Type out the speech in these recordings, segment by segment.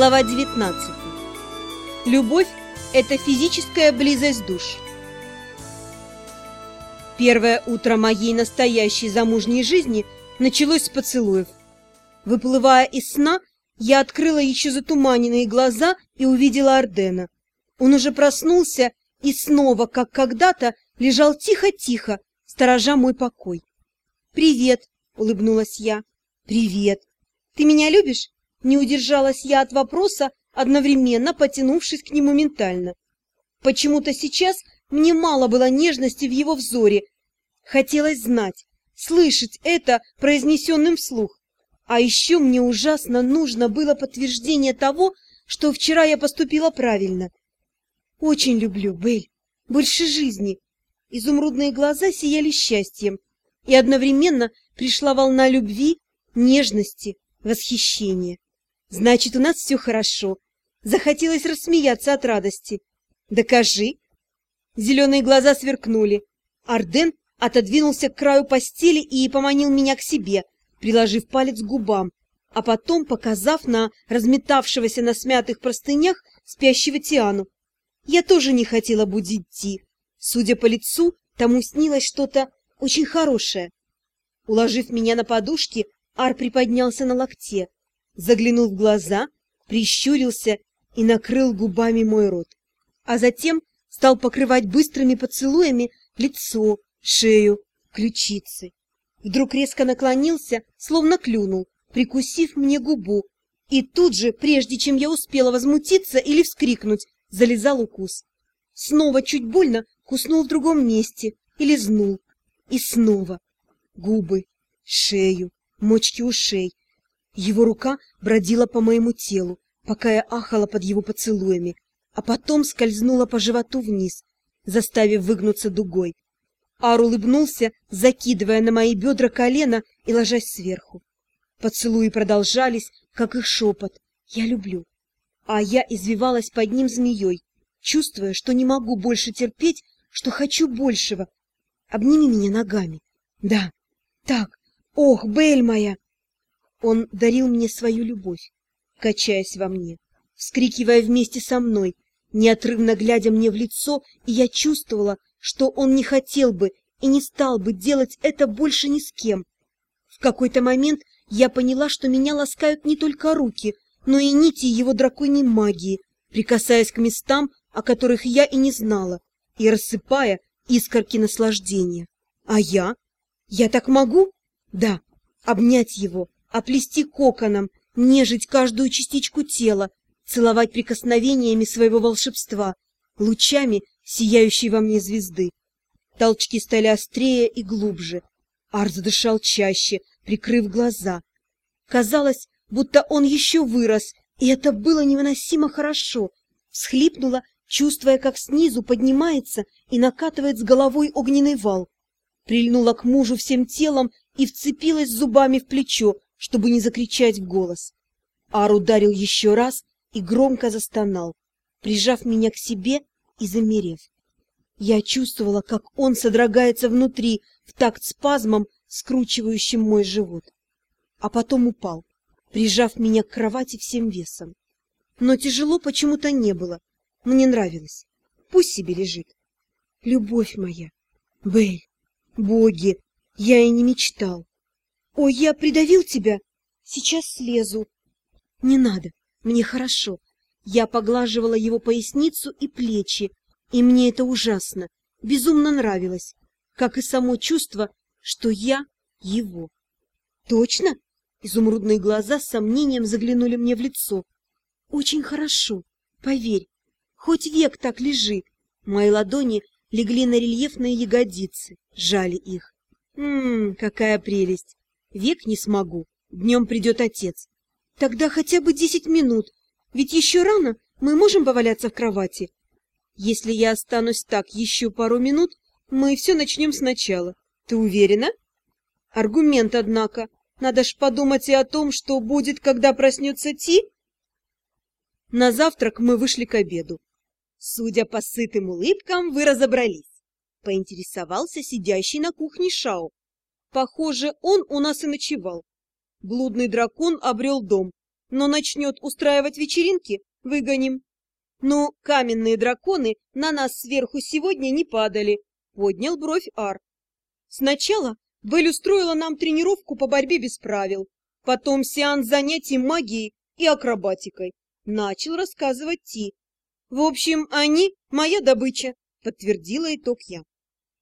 Глава 19. Любовь – это физическая близость душ. Первое утро моей настоящей замужней жизни началось с поцелуев. Выплывая из сна, я открыла еще затуманенные глаза и увидела Ардена. Он уже проснулся и снова, как когда-то, лежал тихо-тихо, сторожа мой покой. «Привет!» — улыбнулась я. «Привет! Ты меня любишь?» Не удержалась я от вопроса, одновременно потянувшись к нему ментально. Почему-то сейчас мне мало было нежности в его взоре. Хотелось знать, слышать это произнесенным вслух. А еще мне ужасно нужно было подтверждение того, что вчера я поступила правильно. Очень люблю, Бель, больше жизни. Изумрудные глаза сияли счастьем, и одновременно пришла волна любви, нежности, восхищения. Значит, у нас все хорошо. Захотелось рассмеяться от радости. Докажи. Зеленые глаза сверкнули. Арден отодвинулся к краю постели и поманил меня к себе, приложив палец к губам, а потом показав на разметавшегося на смятых простынях спящего Тиану. Я тоже не хотела будить Ти. Судя по лицу, тому снилось что-то очень хорошее. Уложив меня на подушки, Ар приподнялся на локте заглянул в глаза, прищурился и накрыл губами мой рот, а затем стал покрывать быстрыми поцелуями лицо, шею, ключицы. Вдруг резко наклонился, словно клюнул, прикусив мне губу, и тут же, прежде чем я успела возмутиться или вскрикнуть, залезал укус. Снова чуть больно куснул в другом месте и лизнул. И снова. Губы, шею, мочки ушей, его рука бродила по моему телу, пока я ахала под его поцелуями, а потом скользнула по животу вниз, заставив выгнуться дугой. Ар улыбнулся, закидывая на мои бедра колено и ложась сверху. Поцелуи продолжались, как их шепот «Я люблю». А я извивалась под ним змеей, чувствуя, что не могу больше терпеть, что хочу большего. Обними меня ногами. Да, так. Ох, Бель моя! Он дарил мне свою любовь, качаясь во мне, вскрикивая вместе со мной, неотрывно глядя мне в лицо, и я чувствовала, что он не хотел бы и не стал бы делать это больше ни с кем. В какой-то момент я поняла, что меня ласкают не только руки, но и нити его драконьей магии, прикасаясь к местам, о которых я и не знала, и рассыпая искорки наслаждения. А я? Я так могу? Да, обнять его, оплести коконом, нежить каждую частичку тела, целовать прикосновениями своего волшебства, лучами сияющей во мне звезды. Толчки стали острее и глубже. Арт задышал чаще, прикрыв глаза. Казалось, будто он еще вырос, и это было невыносимо хорошо. Всхлипнула, чувствуя, как снизу поднимается и накатывает с головой огненный вал. Прильнула к мужу всем телом и вцепилась зубами в плечо, чтобы не закричать в голос. Ар ударил еще раз и громко застонал, прижав меня к себе и замерев. Я чувствовала, как он содрогается внутри в такт спазмом, скручивающим мой живот. А потом упал, прижав меня к кровати всем весом. Но тяжело почему-то не было. Мне нравилось. Пусть себе лежит. Любовь моя. Бель, боги, я и не мечтал. «Ой, я придавил тебя? Сейчас слезу». «Не надо, мне хорошо». Я поглаживала его поясницу и плечи, и мне это ужасно, безумно нравилось, как и само чувство, что я его. «Точно?» Изумрудные глаза с сомнением заглянули мне в лицо. «Очень хорошо, поверь. Хоть век так лежи». Мои ладони легли на рельефные ягодицы, жали их. Ммм, какая прелесть! Век не смогу. Днем придет отец. Тогда хотя бы десять минут. Ведь еще рано мы можем поваляться в кровати. Если я останусь так еще пару минут, мы все начнем сначала. Ты уверена? Аргумент, однако. Надо ж подумать и о том, что будет, когда проснется Ти. На завтрак мы вышли к обеду. Судя по сытым улыбкам, вы разобрались. Поинтересовался сидящий на кухне Шао. Похоже, он у нас и ночевал. Блудный дракон обрел дом. но начнет устраивать вечеринки, выгоним. Но каменные драконы на нас сверху сегодня не падали, поднял бровь Ар. Сначала Белль устроила нам тренировку по борьбе без правил, потом сеанс занятий магией и акробатикой. Начал рассказывать Ти. В общем, они — моя добыча, подтвердила итог я.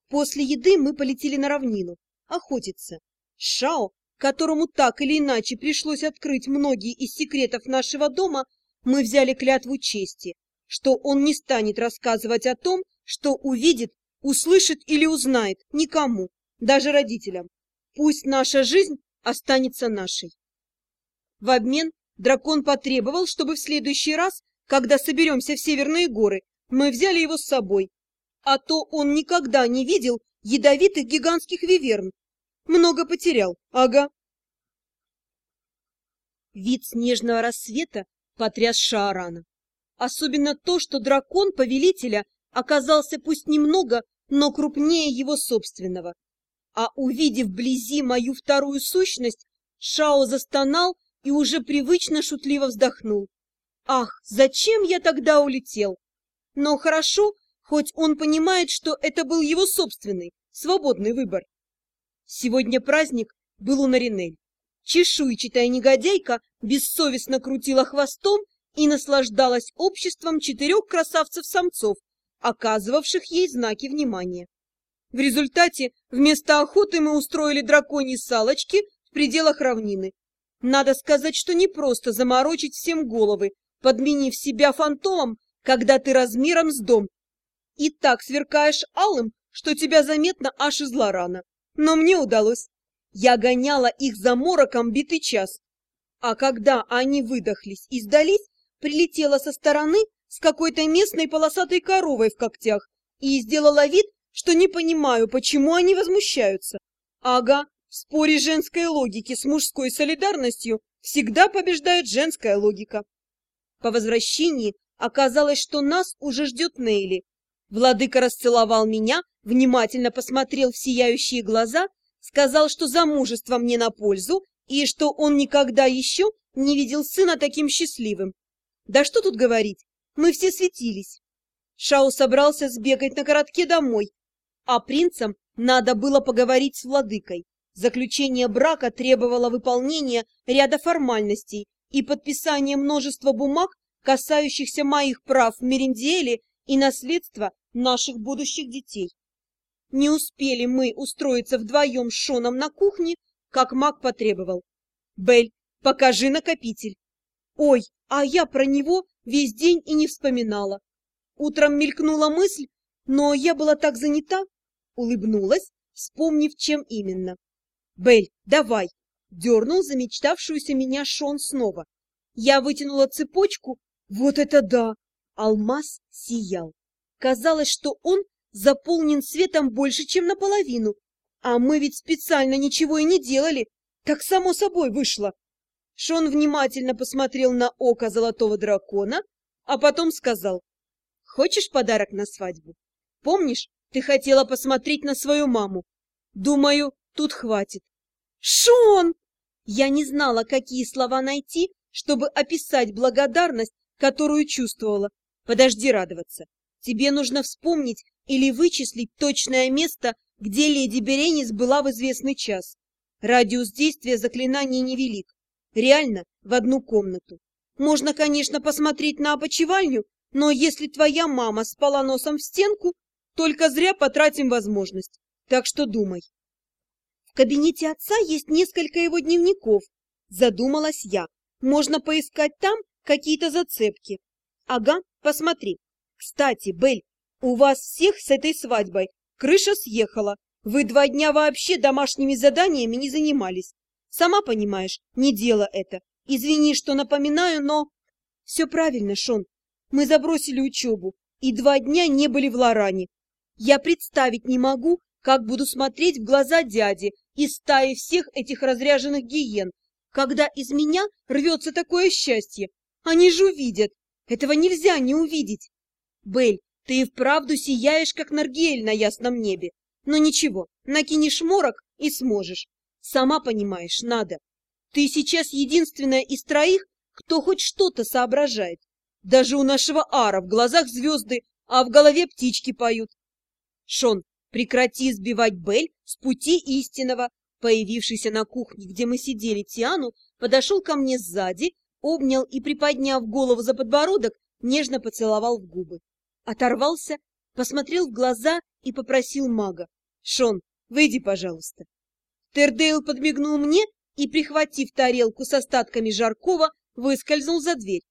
После еды мы полетели на равнину, охотиться. Шао, которому так или иначе пришлось открыть многие из секретов нашего дома, мы взяли клятву чести, что он не станет рассказывать о том, что увидит, услышит или узнает никому, даже родителям. Пусть наша жизнь останется нашей. В обмен дракон потребовал, чтобы в следующий раз, когда соберемся в Северные горы, мы взяли его с собой. А то он никогда не видел ядовитых гигантских виверн. Много потерял, ага. Вид снежного рассвета потряс Шаарана. Особенно то, что дракон повелителя оказался пусть немного, но крупнее его собственного. А увидев вблизи мою вторую сущность, Шао застонал и уже привычно шутливо вздохнул. Ах, зачем я тогда улетел? Но хорошо, хоть он понимает, что это был его собственный, свободный выбор. Сегодня праздник был у Наринель. Чешуйчатая негодяйка бессовестно крутила хвостом и наслаждалась обществом четырех красавцев-самцов, оказывавших ей знаки внимания. В результате вместо охоты мы устроили драконьи салочки в пределах равнины. Надо сказать, что не просто заморочить всем головы, подменив себя фантомом, когда ты размером с дом. И так сверкаешь алым, что тебя заметно аж из лорана. Но мне удалось. Я гоняла их за мороком битый час. А когда они выдохлись и сдались, прилетела со стороны с какой-то местной полосатой коровой в когтях и сделала вид, что не понимаю, почему они возмущаются. Ага, в споре женской логики с мужской солидарностью всегда побеждает женская логика. По возвращении оказалось, что нас уже ждет Нейли. Владыка расцеловал меня, внимательно посмотрел в сияющие глаза, сказал, что замужество мне на пользу и что он никогда еще не видел сына таким счастливым. Да что тут говорить, мы все светились. Шау собрался сбегать на коротке домой, а принцам надо было поговорить с владыкой. Заключение брака требовало выполнения ряда формальностей и подписания множества бумаг, касающихся моих прав в Меренделе и наследства наших будущих детей. Не успели мы устроиться вдвоем с Шоном на кухне, как маг потребовал. «Бель, покажи накопитель». «Ой, а я про него весь день и не вспоминала. Утром мелькнула мысль, но я была так занята, улыбнулась, вспомнив, чем именно. «Бель, давай!» — дернул замечтавшуюся меня Шон снова. Я вытянула цепочку. Вот это да! Алмаз сиял. Казалось, что он заполнен светом больше, чем наполовину. А мы ведь специально ничего и не делали. Так само собой вышло. Шон внимательно посмотрел на око золотого дракона, а потом сказал, «Хочешь подарок на свадьбу? Помнишь, ты хотела посмотреть на свою маму? Думаю, тут хватит». «Шон!» Я не знала, какие слова найти, чтобы описать благодарность, которую чувствовала. Подожди радоваться. Тебе нужно вспомнить или вычислить точное место, где леди Беренис была в известный час. Радиус действия заклинания невелик. Реально, в одну комнату. Можно, конечно, посмотреть на опочивальню, но если твоя мама спала носом в стенку, только зря потратим возможность. Так что думай. В кабинете отца есть несколько его дневников. Задумалась я. Можно поискать там какие-то зацепки. Ага, посмотри. Кстати, Бель, у вас всех с этой свадьбой крыша съехала. Вы два дня вообще домашними заданиями не занимались. Сама понимаешь, не дело это. Извини, что напоминаю, но... Все правильно, Шон. Мы забросили учебу и два дня не были в Лоране. Я представить не могу, как буду смотреть в глаза дяди и стаи всех этих разряженных гиен, когда из меня рвется такое счастье. Они же увидят. Этого нельзя не увидеть. Бель, ты и вправду сияешь, как Наргель на ясном небе. Но ничего, накинешь морок и сможешь. Сама понимаешь, надо. Ты сейчас единственная из троих, кто хоть что-то соображает. Даже у нашего Ара в глазах звезды, а в голове птички поют. Шон, прекрати сбивать Бель с пути истинного. Появившийся на кухне, где мы сидели, Тиану подошел ко мне сзади, обнял и, приподняв голову за подбородок, нежно поцеловал в губы. Оторвался, посмотрел в глаза и попросил мага. «Шон, выйди, пожалуйста». Тердейл подмигнул мне и, прихватив тарелку с остатками жаркого, выскользнул за дверь.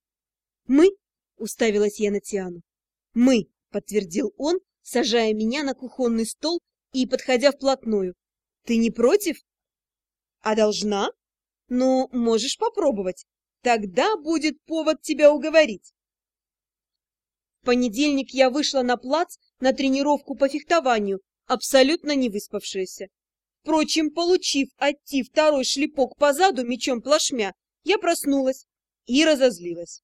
«Мы?» — уставилась я на Тиану. «Мы», — подтвердил он, сажая меня на кухонный стол и подходя вплотную. «Ты не против?» «А должна?» «Ну, можешь попробовать. Тогда будет повод тебя уговорить». В понедельник я вышла на плац на тренировку по фехтованию, абсолютно не выспавшаяся. Впрочем, получив от Ти второй шлепок по заду мечом плашмя, я проснулась и разозлилась.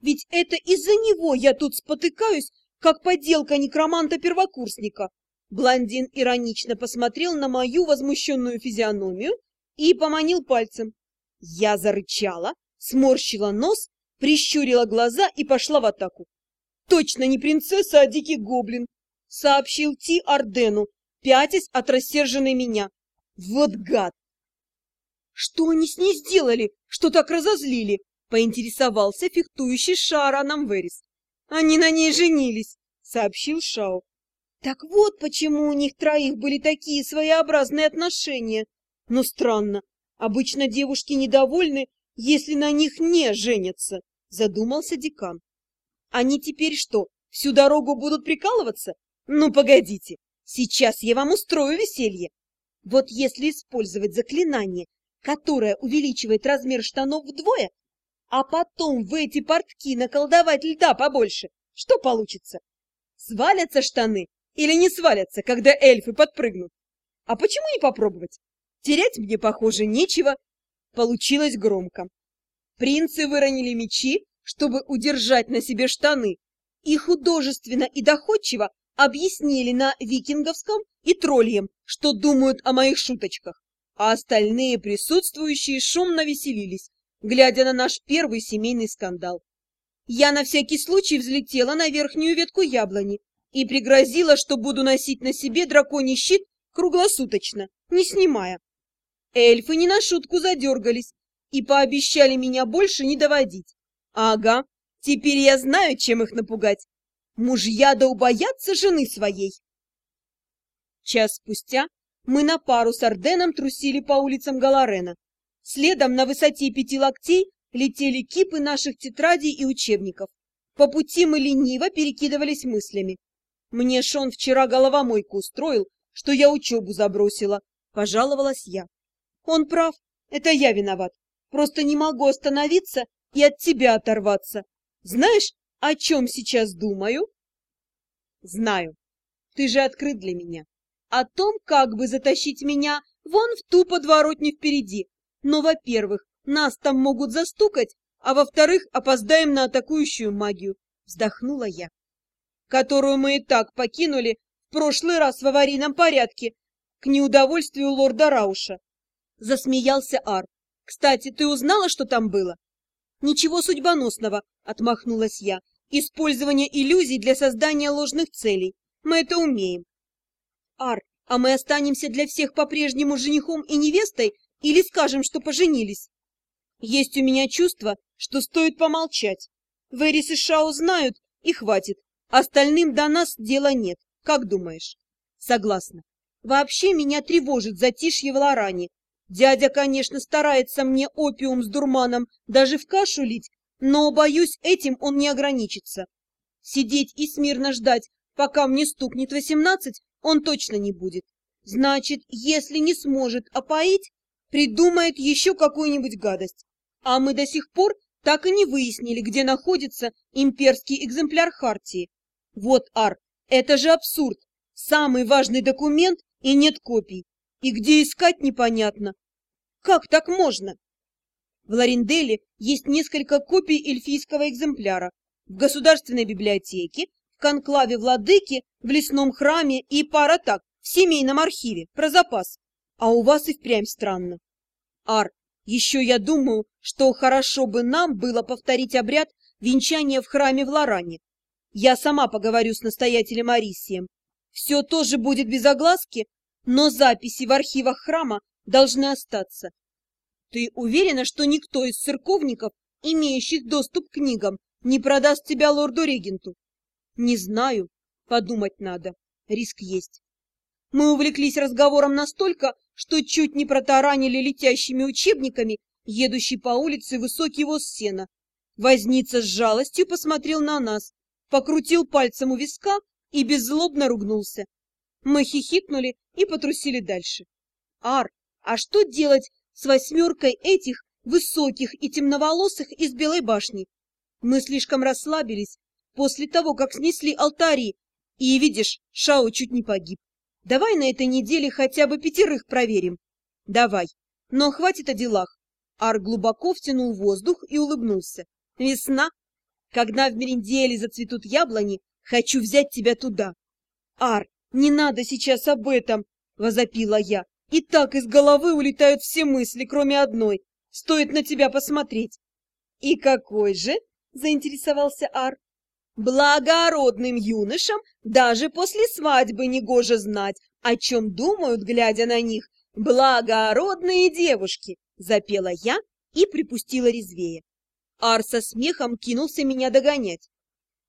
Ведь это из-за него я тут спотыкаюсь, как поделка некроманта-первокурсника. Блондин иронично посмотрел на мою возмущенную физиономию и поманил пальцем. Я зарычала, сморщила нос, прищурила глаза и пошла в атаку. Точно не принцесса, а дикий гоблин, сообщил Ти Ардену, пятясь от рассерженной меня. Вот гад! Что они с ней сделали, что так разозлили? Поинтересовался фехтующий Шаараном Верис. Они на ней женились, сообщил Шао. Так вот почему у них троих были такие своеобразные отношения. Но странно, обычно девушки недовольны, если на них не женятся, задумался декан. Они теперь что, всю дорогу будут прикалываться? Ну, погодите, сейчас я вам устрою веселье. Вот если использовать заклинание, которое увеличивает размер штанов вдвое, а потом в эти портки наколдовать льда побольше, что получится? Свалятся штаны или не свалятся, когда эльфы подпрыгнут? А почему не попробовать? Терять мне, похоже, нечего. Получилось громко. Принцы выронили мечи, чтобы удержать на себе штаны, и художественно и доходчиво объяснили на викинговском и тролльем, что думают о моих шуточках, а остальные присутствующие шумно веселились, глядя на наш первый семейный скандал. Я на всякий случай взлетела на верхнюю ветку яблони и пригрозила, что буду носить на себе драконий щит круглосуточно, не снимая. Эльфы не на шутку задергались и пообещали меня больше не доводить. Ага, теперь я знаю, чем их напугать. Мужья да убоятся жены своей. Час спустя мы на пару с Орденом трусили по улицам Галарена. Следом на высоте пяти локтей летели кипы наших тетрадей и учебников. По пути мы лениво перекидывались мыслями. Мне Шон вчера головомойку устроил, что я учебу забросила, пожаловалась я. Он прав, это я виноват. Просто не могу остановиться и от тебя оторваться. Знаешь, о чем сейчас думаю? Знаю. Ты же открыт для меня. О том, как бы затащить меня вон в ту подворотню впереди, но, во-первых, нас там могут застукать, а во-вторых, опоздаем на атакующую магию. Вздохнула я. Которую мы и так покинули в прошлый раз в аварийном порядке, к неудовольствию лорда Рауша. Засмеялся Ар. Кстати, ты узнала, что там было? Ничего судьбоносного, отмахнулась я. Использование иллюзий для создания ложных целей. Мы это умеем. Ар, а мы останемся для всех по-прежнему женихом и невестой или скажем, что поженились? Есть у меня чувство, что стоит помолчать. Верис и Шао знают, и хватит. Остальным до нас дела нет. Как думаешь? Согласна. Вообще меня тревожит затишье в Лоране. Дядя, конечно, старается мне опиум с дурманом даже в кашу лить, но, боюсь, этим он не ограничится. Сидеть и смирно ждать, пока мне стукнет восемнадцать, он точно не будет. Значит, если не сможет опоить, придумает еще какую-нибудь гадость. А мы до сих пор так и не выяснили, где находится имперский экземпляр Хартии. Вот, Ар, это же абсурд. Самый важный документ и нет копий. И где искать непонятно. Как так можно? В Ларинделе есть несколько копий эльфийского экземпляра. В Государственной библиотеке, в конклаве владыки, в лесном храме и пара так, в семейном архиве, про запас. А у вас и впрямь странно. Ар, Еще я думаю, что хорошо бы нам было повторить обряд венчания в храме в Лоране. Я сама поговорю с настоятелем Арисием. Все тоже будет без огласки, но записи в архивах храма должны остаться. Ты уверена, что никто из церковников, имеющих доступ к книгам, не продаст тебя лорду-регенту? Не знаю. Подумать надо. Риск есть. Мы увлеклись разговором настолько, что чуть не протаранили летящими учебниками едущий по улице высокий воз сена. Возница с жалостью посмотрел на нас, покрутил пальцем у виска и беззлобно ругнулся. Мы хихикнули и потрусили дальше. Ар, а что делать с восьмеркой этих высоких и темноволосых из Белой башни? Мы слишком расслабились после того, как снесли алтари, и, видишь, Шао чуть не погиб. Давай на этой неделе хотя бы пятерых проверим. Давай. Но хватит о делах. Ар глубоко втянул воздух и улыбнулся. Весна. Когда в Меринделе зацветут яблони, хочу взять тебя туда. Ар, не надо сейчас об этом, возопила я. И так из головы улетают все мысли, кроме одной. Стоит на тебя посмотреть. И какой же? заинтересовался Ар. Благородным юношам даже после свадьбы негоже знать, о чем думают, глядя на них, благородные девушки, запела я и припустила резвее. Ар со смехом кинулся меня догонять.